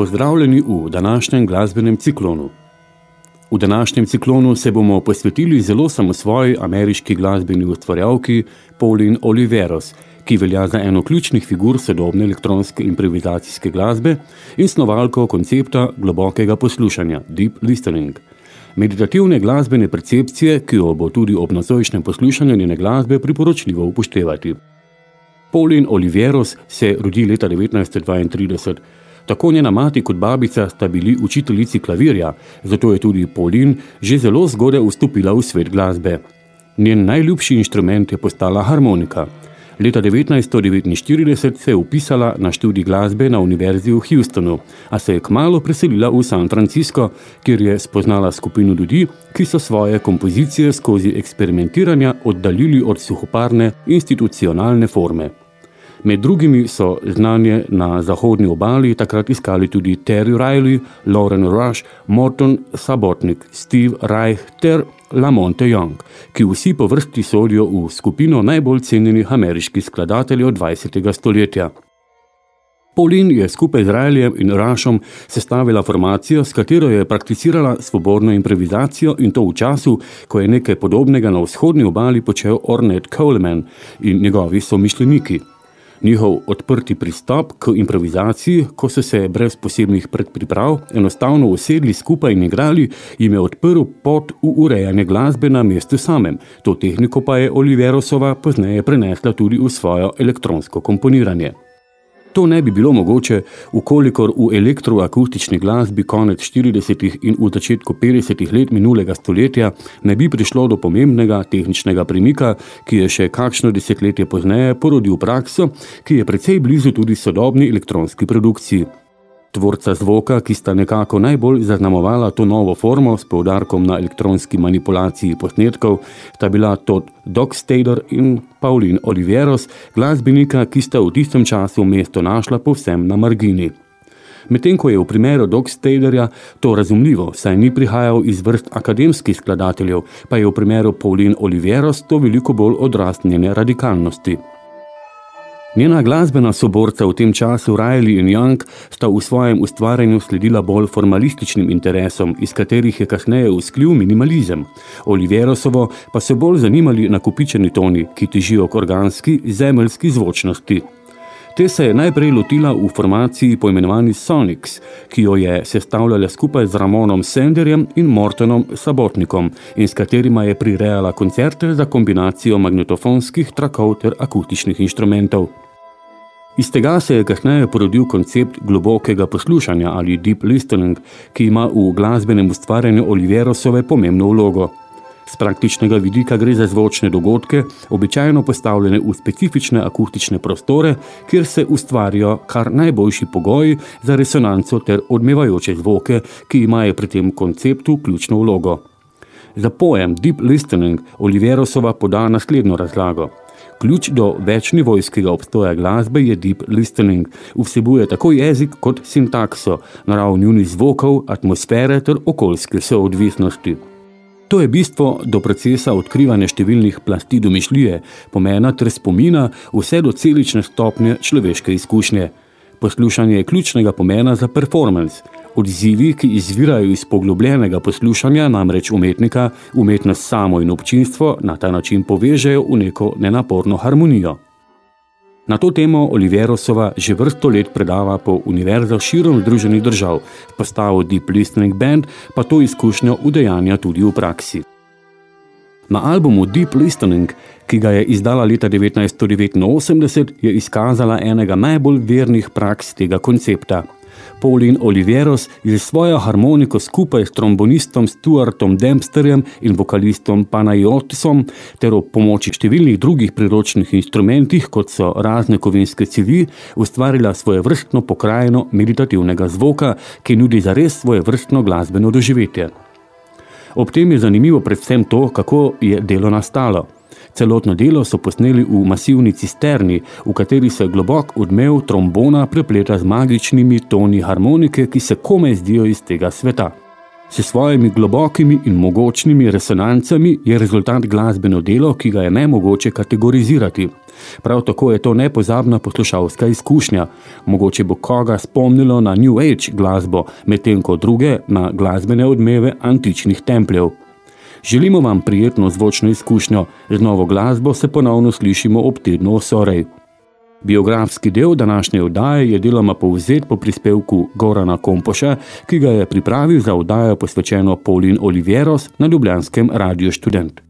Pozdravljeni v današnjem glasbenem ciklonu. V današnjem ciklonu se bomo posvetili zelo samosvoji ameriški glasbeni ustvarjavki Pauline Oliveros, ki velja za eno ključnih figur sodobne elektronske improvizacijske glasbe in snovalko koncepta globokega poslušanja, deep listening. Meditativne glasbene percepcije, ki jo bo tudi ob nocojšnjem poslušanju njene glasbe priporočljivo upoštevati. Pauline Oliveros se rodi leta 1932, Tako njena mati kot babica sta bili učiteljici klavirja, zato je tudi Polin že zelo zgodaj vstopila v svet glasbe. Njen najljubši inštrument je postala harmonika. Leta 1949 se je upisala na študij glasbe na univerzi v Houstonu, a se je kmalo preselila v San Francisco, kjer je spoznala skupino ljudi, ki so svoje kompozicije skozi eksperimentiranja oddaljili od suhoparne institucionalne forme. Med drugimi so znanje na zahodni obali takrat iskali tudi Terry Riley, Lauren Rush, Morton Sabotnik, Steve Reich ter Lamonte Young, ki vsi po vrsti sodijo v skupino najbolj cenjenih ameriških skladateljev 20. stoletja. Paulin je skupaj z Rileyjem in Rushom sestavila formacijo, s katero je prakticirala svobodno improvizacijo in to v času, ko je nekaj podobnega na vzhodni obali počel Ornette Coleman in njegovi somišljeniki. Njihov odprti pristop k improvizaciji, ko so se brez posebnih predpriprav enostavno usedli skupaj in igrali, jim je odprl pot v urejanje glasbe na mestu samem. To tehniko pa je Oliverosova pozneje prenesla tudi v svojo elektronsko komponiranje. To ne bi bilo mogoče, ukolikor v elektroakustični glasbi konec 40. in v začetku 50. let minulega stoletja ne bi prišlo do pomembnega tehničnega premika, ki je še kakšno desetletje pozneje porodil prakso, ki je precej blizu tudi sodobni elektronski produkciji. Tvorca zvoka, ki sta nekako najbolj zaznamovala to novo formo s poudarkom na elektronski manipulaciji posnetkov, sta bila Todd Dockstader in Pauline Oliveros, glasbenika, ki sta v tistem času mesto našla povsem na margini. Medtem ko je v primeru Dockstaderja to razumljivo, saj ni prihajal iz vrst akademskih skladateljev, pa je v primeru Pauline Oliveros to veliko bolj odrast njene radikalnosti. Njena glasbena soborca v tem času, Riley in Young, sta v svojem ustvarjanju sledila bolj formalističnim interesom, iz katerih je kasneje usklil minimalizem. Oliverosovo pa se bolj zanimali nakupičeni toni, ki težijo k organski, zemeljski zvočnosti. Te se je najprej lotila v formaciji poimenovani Sonics, ki jo je sestavljala skupaj z Ramonom Senderjem in Mortonom Sabotnikom in s katerima je prirejala koncerte za kombinacijo magnetofonskih trakov ter akustičnih inštrumentov. Iz tega se je kasneje porodil koncept globokega poslušanja ali deep listening, ki ima v glasbenem ustvarjanju Oliverosove pomembno vlogo. Z praktičnega vidika gre za zvočne dogodke, običajno postavljene v specifične akustične prostore, kjer se ustvarijo kar najboljši pogoji za resonanco ter odmevajoče zvoke, ki imajo pri tem konceptu ključno vlogo. Za pojem deep listening Oliverosova poda naslednjo razlago. Ključ do večnivojskega obstoja glasbe je deep listening. Vsebuje tako jezik kot sintakso, narav njunih zvokov, atmosfere ter okoljske soodvisnosti. To je bistvo do procesa odkrivanja številnih plasti domišljije, pomena ter spomina vse do celične stopnje človeške izkušnje. Poslušanje je ključnega pomena za performance. Odzivi, ki izvirajo iz poglobljenega poslušanja, namreč umetnika, umetnost samo in občinstvo na ta način povežejo v neko nenaporno harmonijo. Na to temo Oliverosova že vrsto let predava po univerzah širom združenih držav, postavo Deep Listening Band pa to izkušnjo udejanja tudi v praksi. Na albumu Deep Listening, ki ga je izdala leta 1989, je izkazala enega najbolj vernih praks tega koncepta. Pauline Oliveros je svojo harmoniko skupaj s trombonistom Stuartom Dempsterjem in vokalistom Panayotisom ter ob pomoči številnih drugih priročnih instrumentih, kot so razne kovinske civi, ustvarila svoje vrstno pokrajeno meditativnega zvoka, ki nudi zares svoje vrstno glasbeno doživetje. Ob tem je zanimivo predvsem to, kako je delo nastalo. Celotno delo so posneli v masivni cisterni, v kateri se globok odmev trombona prepleta z magičnimi toni harmonike, ki se komaj zdijo iz tega sveta. S svojimi globokimi in mogočnimi resonancami je rezultat glasbeno delo, ki ga je nemogoče kategorizirati. Prav tako je to nepozabna poslušalska izkušnja. Mogoče bo koga spomnilo na New Age glasbo, medtem ko druge na glasbene odmeve antičnih templjev. Želimo vam prijetno zvočno izkušnjo, z novo glasbo se ponovno slišimo ob tednu osorej. Biografski del današnje oddaje je deloma povzet po prispevku Gorana Kompoša, ki ga je pripravil za oddajo posvečeno Paulin Olivieros na Ljubljanskem Radio Študent.